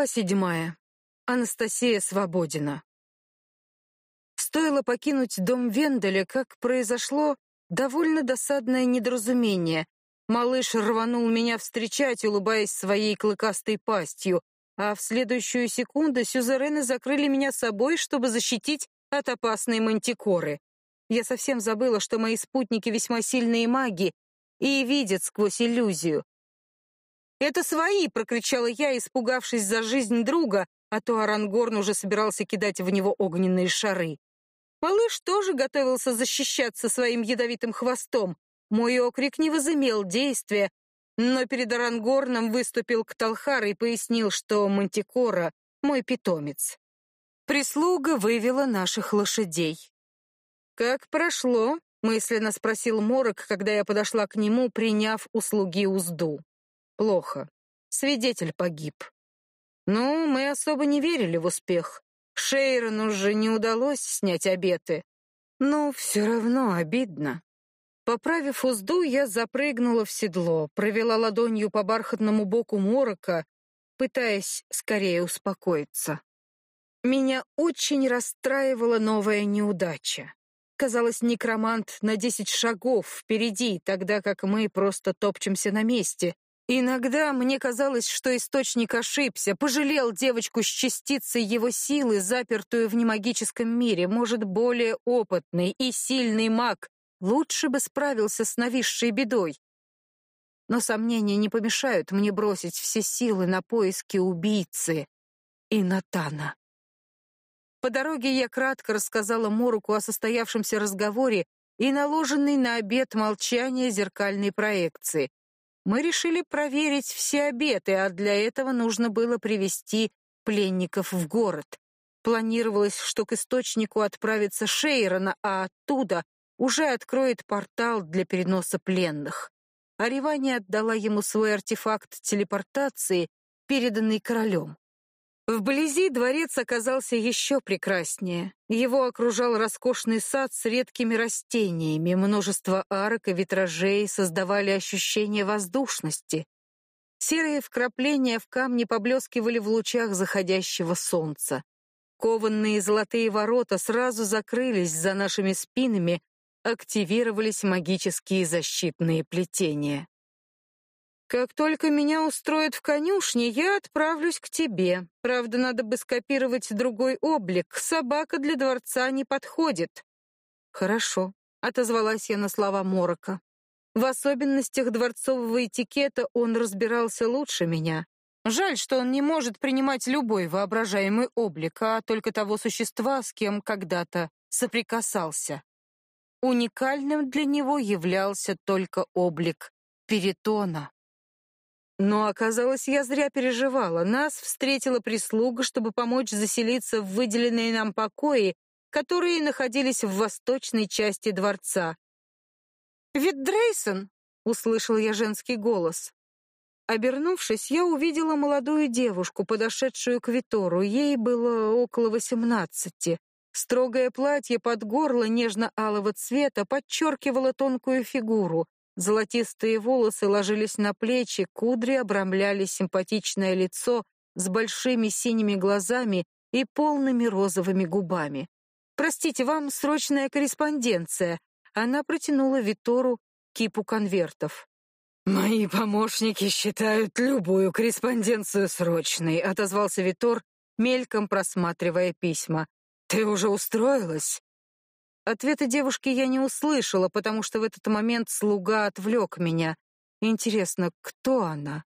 Глава седьмая. Анастасия Свободина. Стоило покинуть дом Венделя, как произошло довольно досадное недоразумение. Малыш рванул меня встречать, улыбаясь своей клыкастой пастью, а в следующую секунду сюзерены закрыли меня собой, чтобы защитить от опасной мантикоры. Я совсем забыла, что мои спутники весьма сильные маги и видят сквозь иллюзию. «Это свои!» — прокричала я, испугавшись за жизнь друга, а то Арангорн уже собирался кидать в него огненные шары. Малыш тоже готовился защищаться своим ядовитым хвостом. Мой окрик не возымел действия, но перед Арангорном выступил Кталхар и пояснил, что Мантикора — мой питомец. Прислуга вывела наших лошадей. «Как прошло?» — мысленно спросил Морок, когда я подошла к нему, приняв услуги узду. Плохо. Свидетель погиб. Ну, мы особо не верили в успех. Шейрону же не удалось снять обеты. Но все равно обидно. Поправив узду, я запрыгнула в седло, провела ладонью по бархатному боку морока, пытаясь скорее успокоиться. Меня очень расстраивала новая неудача. Казалось, некромант на десять шагов впереди, тогда как мы просто топчемся на месте, Иногда мне казалось, что источник ошибся, пожалел девочку с частицей его силы, запертую в немагическом мире, может, более опытный и сильный маг, лучше бы справился с нависшей бедой. Но сомнения не помешают мне бросить все силы на поиски убийцы и Натана. По дороге я кратко рассказала Моруку о состоявшемся разговоре и наложенной на обед молчания зеркальной проекции. Мы решили проверить все обеты, а для этого нужно было привести пленников в город. Планировалось, что к источнику отправится Шейрона, а оттуда уже откроет портал для переноса пленных. Аривания отдала ему свой артефакт телепортации, переданный королем. Вблизи дворец оказался еще прекраснее. Его окружал роскошный сад с редкими растениями, множество арок и витражей создавали ощущение воздушности. Серые вкрапления в камне поблескивали в лучах заходящего солнца. Кованные золотые ворота сразу закрылись за нашими спинами, активировались магические защитные плетения. Как только меня устроят в конюшне, я отправлюсь к тебе. Правда, надо бы скопировать другой облик. Собака для дворца не подходит. Хорошо, отозвалась я на слова Морока. В особенностях дворцового этикета он разбирался лучше меня. Жаль, что он не может принимать любой воображаемый облик, а только того существа, с кем когда-то соприкасался. Уникальным для него являлся только облик Перитона. Но оказалось, я зря переживала. Нас встретила прислуга, чтобы помочь заселиться в выделенные нам покои, которые находились в восточной части дворца. «Вид Дрейсон!» — услышал я женский голос. Обернувшись, я увидела молодую девушку, подошедшую к Витору. Ей было около восемнадцати. Строгое платье под горло нежно-алого цвета подчеркивало тонкую фигуру. Золотистые волосы ложились на плечи, кудри обрамляли симпатичное лицо с большими синими глазами и полными розовыми губами. «Простите, вам срочная корреспонденция». Она протянула Витору кипу конвертов. «Мои помощники считают любую корреспонденцию срочной», — отозвался Витор, мельком просматривая письма. «Ты уже устроилась?» Ответа девушки я не услышала, потому что в этот момент слуга отвлек меня. Интересно, кто она?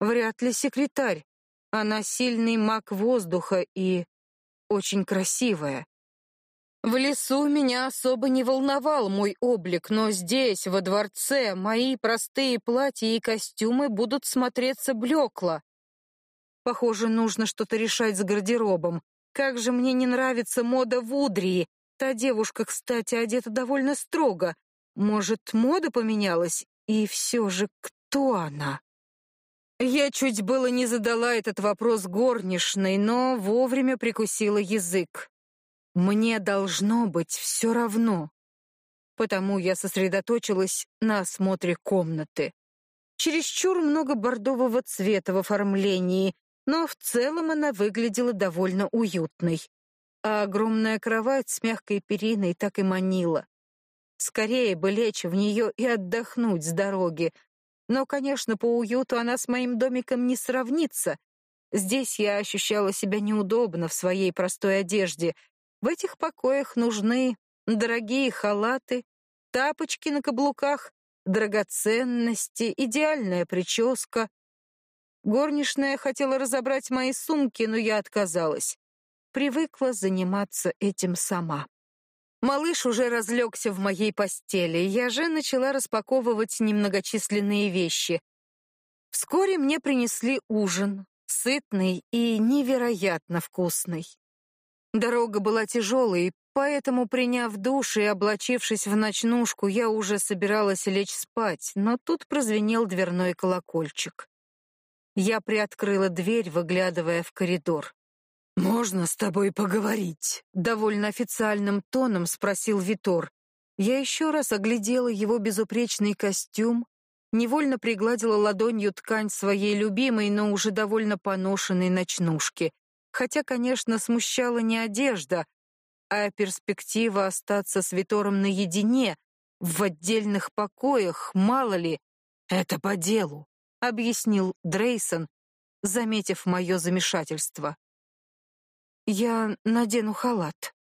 Вряд ли секретарь. Она сильный маг воздуха и очень красивая. В лесу меня особо не волновал мой облик, но здесь, во дворце, мои простые платья и костюмы будут смотреться блекло. Похоже, нужно что-то решать с гардеробом. Как же мне не нравится мода в Удрии, Та девушка, кстати, одета довольно строго. Может, мода поменялась? И все же, кто она? Я чуть было не задала этот вопрос горничной, но вовремя прикусила язык. Мне должно быть все равно. Потому я сосредоточилась на осмотре комнаты. Чересчур много бордового цвета в оформлении, но в целом она выглядела довольно уютной. А огромная кровать с мягкой периной так и манила. Скорее бы лечь в нее и отдохнуть с дороги. Но, конечно, по уюту она с моим домиком не сравнится. Здесь я ощущала себя неудобно в своей простой одежде. В этих покоях нужны дорогие халаты, тапочки на каблуках, драгоценности, идеальная прическа. Горничная хотела разобрать мои сумки, но я отказалась. Привыкла заниматься этим сама. Малыш уже разлегся в моей постели, я же начала распаковывать немногочисленные вещи. Вскоре мне принесли ужин, сытный и невероятно вкусный. Дорога была тяжелой, поэтому, приняв душ и облачившись в ночнушку, я уже собиралась лечь спать, но тут прозвенел дверной колокольчик. Я приоткрыла дверь, выглядывая в коридор. «Можно с тобой поговорить?» — довольно официальным тоном спросил Витор. Я еще раз оглядела его безупречный костюм, невольно пригладила ладонью ткань своей любимой, но уже довольно поношенной ночнушки. Хотя, конечно, смущала не одежда, а перспектива остаться с Витором наедине, в отдельных покоях, мало ли. «Это по делу», — объяснил Дрейсон, заметив мое замешательство. Я надену халат.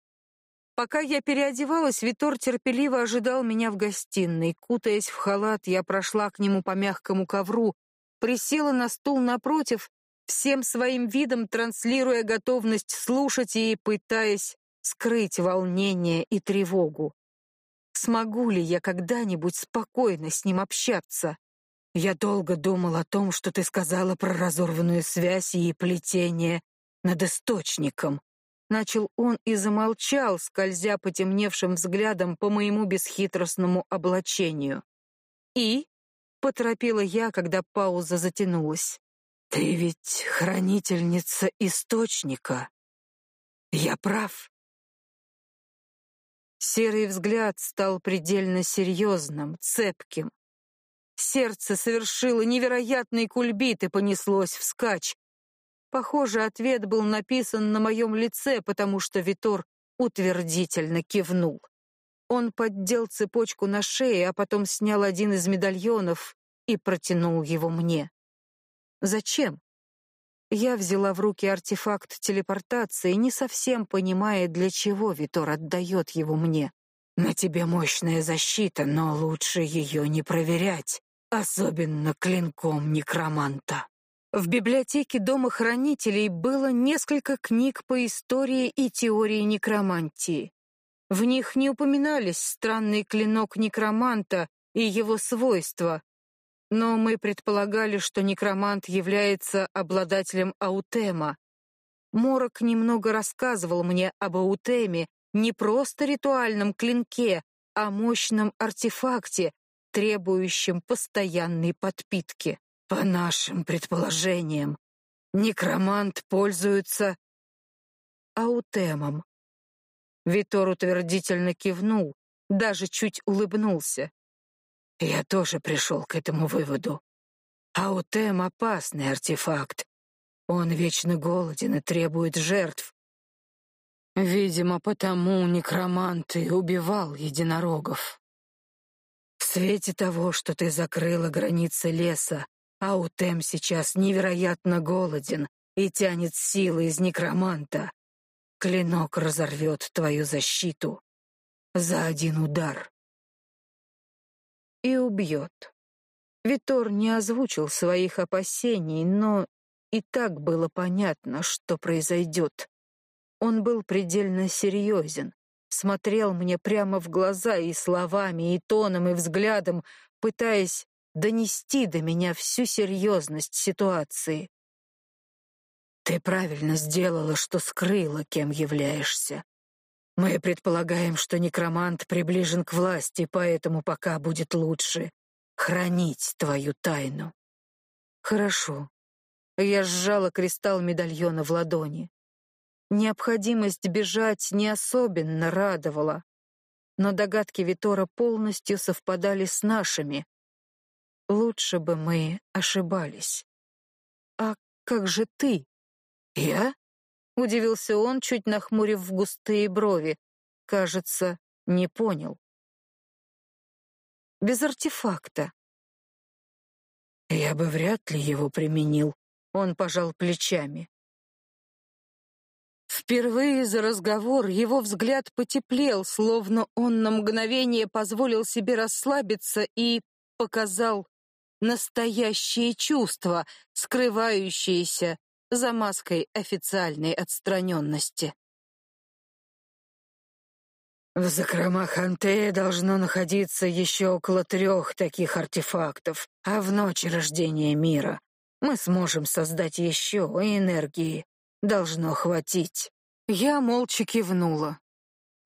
Пока я переодевалась, Витор терпеливо ожидал меня в гостиной. Кутаясь в халат, я прошла к нему по мягкому ковру, присела на стул напротив, всем своим видом транслируя готовность слушать и пытаясь скрыть волнение и тревогу. Смогу ли я когда-нибудь спокойно с ним общаться? Я долго думал о том, что ты сказала про разорванную связь и плетение, над источником. Начал он и замолчал, скользя потемневшим взглядом по моему бесхитростному облачению. И поторопила я, когда пауза затянулась. Ты ведь хранительница источника. Я прав. Серый взгляд стал предельно серьезным, цепким. Сердце совершило невероятный кульбит и понеслось вскачь. Похоже, ответ был написан на моем лице, потому что Витор утвердительно кивнул. Он поддел цепочку на шее, а потом снял один из медальонов и протянул его мне. Зачем? Я взяла в руки артефакт телепортации, не совсем понимая, для чего Витор отдает его мне. На тебе мощная защита, но лучше ее не проверять, особенно клинком некроманта. В библиотеке Дома хранителей было несколько книг по истории и теории некромантии. В них не упоминались странный клинок некроманта и его свойства, но мы предполагали, что некромант является обладателем аутема. Морок немного рассказывал мне об аутеме, не просто ритуальном клинке, а мощном артефакте, требующем постоянной подпитки. По нашим предположениям, некромант пользуется аутемом. Витор утвердительно кивнул, даже чуть улыбнулся. Я тоже пришел к этому выводу. Аутем — опасный артефакт. Он вечно голоден и требует жертв. Видимо, потому некромант и убивал единорогов. В свете того, что ты закрыла границы леса, Аутем сейчас невероятно голоден и тянет силы из некроманта. Клинок разорвет твою защиту за один удар. И убьет. Витор не озвучил своих опасений, но и так было понятно, что произойдет. Он был предельно серьезен, смотрел мне прямо в глаза и словами, и тоном, и взглядом, пытаясь донести до меня всю серьезность ситуации. Ты правильно сделала, что скрыла, кем являешься. Мы предполагаем, что некромант приближен к власти, поэтому пока будет лучше хранить твою тайну. Хорошо. Я сжала кристалл медальона в ладони. Необходимость бежать не особенно радовала, но догадки Витора полностью совпадали с нашими, Лучше бы мы ошибались. А как же ты? «Я?» — удивился он, чуть нахмурив густые брови. Кажется, не понял. «Без артефакта». «Я бы вряд ли его применил», — он пожал плечами. Впервые за разговор его взгляд потеплел, словно он на мгновение позволил себе расслабиться и показал настоящие чувства, скрывающиеся за маской официальной отстраненности. В закромах Антея должно находиться еще около трех таких артефактов, а в ночь рождения мира мы сможем создать еще энергии. Должно хватить. Я молча кивнула.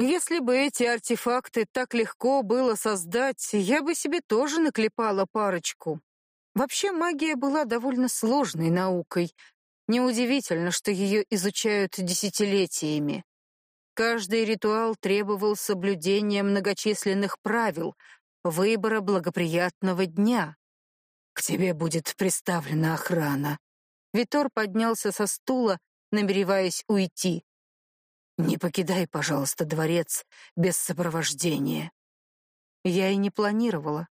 Если бы эти артефакты так легко было создать, я бы себе тоже наклепала парочку. Вообще магия была довольно сложной наукой. Неудивительно, что ее изучают десятилетиями. Каждый ритуал требовал соблюдения многочисленных правил, выбора благоприятного дня. К тебе будет приставлена охрана. Витор поднялся со стула, намереваясь уйти. Не покидай, пожалуйста, дворец без сопровождения. Я и не планировала.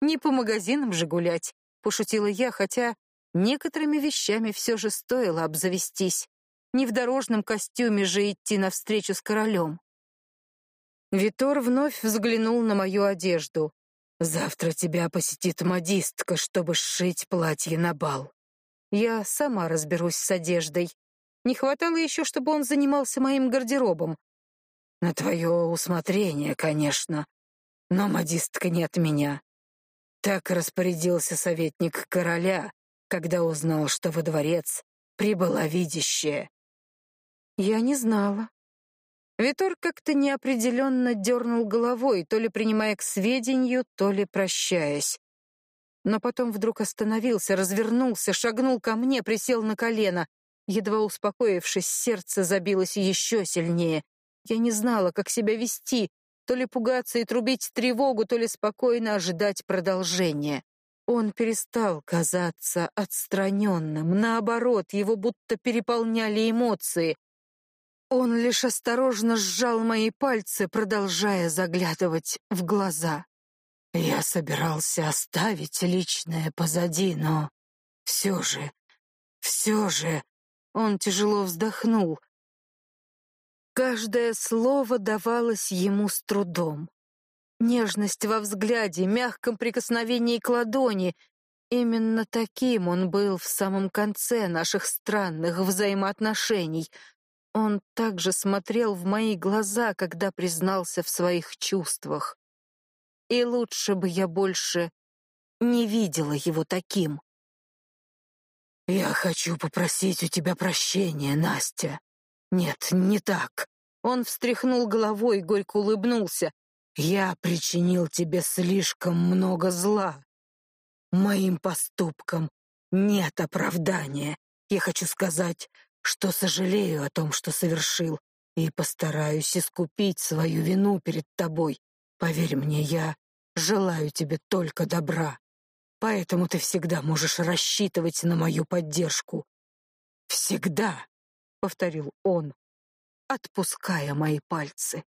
Не по магазинам же гулять. Пошутила я, хотя некоторыми вещами все же стоило обзавестись. Не в дорожном костюме же идти навстречу с королем. Витор вновь взглянул на мою одежду. «Завтра тебя посетит модистка, чтобы сшить платье на бал. Я сама разберусь с одеждой. Не хватало еще, чтобы он занимался моим гардеробом. На твое усмотрение, конечно, но модистка не от меня. Так распорядился советник короля, когда узнал, что во дворец прибыла видящая. Я не знала. Витор как-то неопределенно дернул головой, то ли принимая к сведению, то ли прощаясь. Но потом вдруг остановился, развернулся, шагнул ко мне, присел на колено. Едва успокоившись, сердце забилось еще сильнее. Я не знала, как себя вести, то ли пугаться и трубить тревогу, то ли спокойно ожидать продолжения. Он перестал казаться отстраненным, наоборот, его будто переполняли эмоции. Он лишь осторожно сжал мои пальцы, продолжая заглядывать в глаза. Я собирался оставить личное позади, но все же, все же... Он тяжело вздохнул. Каждое слово давалось ему с трудом. Нежность во взгляде, мягком прикосновении к ладони. Именно таким он был в самом конце наших странных взаимоотношений. Он также смотрел в мои глаза, когда признался в своих чувствах. И лучше бы я больше не видела его таким. «Я хочу попросить у тебя прощения, Настя», нет, не так. Он встряхнул головой, горько улыбнулся. Я причинил тебе слишком много зла. Моим поступкам нет оправдания. Я хочу сказать, что сожалею о том, что совершил, и постараюсь искупить свою вину перед тобой. Поверь мне, я желаю тебе только добра. Поэтому ты всегда можешь рассчитывать на мою поддержку. Всегда повторил он, отпуская мои пальцы.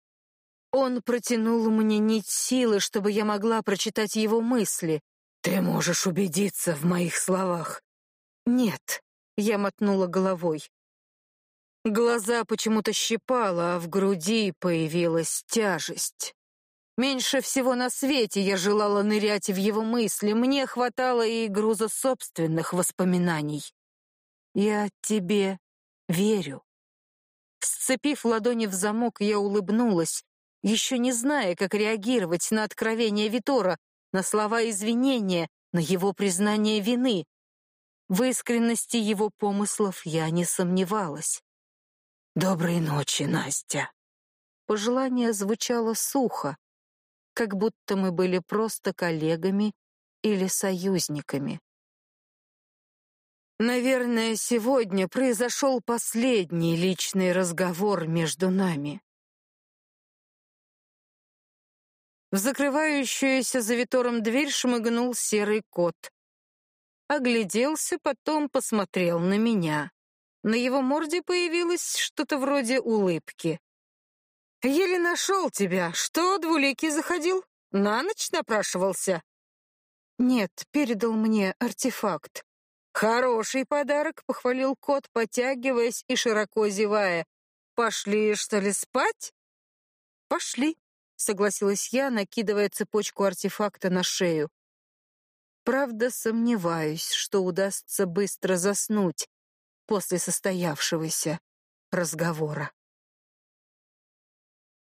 Он протянул мне нить силы, чтобы я могла прочитать его мысли. Ты можешь убедиться в моих словах. Нет, я мотнула головой. Глаза почему-то щипало, а в груди появилась тяжесть. Меньше всего на свете я желала нырять в его мысли, мне хватало и груза собственных воспоминаний. Я тебе верю. Сцепив ладони в замок, я улыбнулась, еще не зная, как реагировать на откровение Витора, на слова извинения, на его признание вины. В искренности его помыслов я не сомневалась. «Доброй ночи, Настя!» Пожелание звучало сухо, как будто мы были просто коллегами или союзниками. Наверное, сегодня произошел последний личный разговор между нами. В закрывающуюся за Витором дверь шмыгнул серый кот. Огляделся, потом посмотрел на меня. На его морде появилось что-то вроде улыбки. «Еле нашел тебя. Что, двуликий заходил? На ночь напрашивался?» «Нет, передал мне артефакт». «Хороший подарок», — похвалил кот, потягиваясь и широко зевая. «Пошли, что ли, спать?» «Пошли», — согласилась я, накидывая цепочку артефакта на шею. Правда, сомневаюсь, что удастся быстро заснуть после состоявшегося разговора.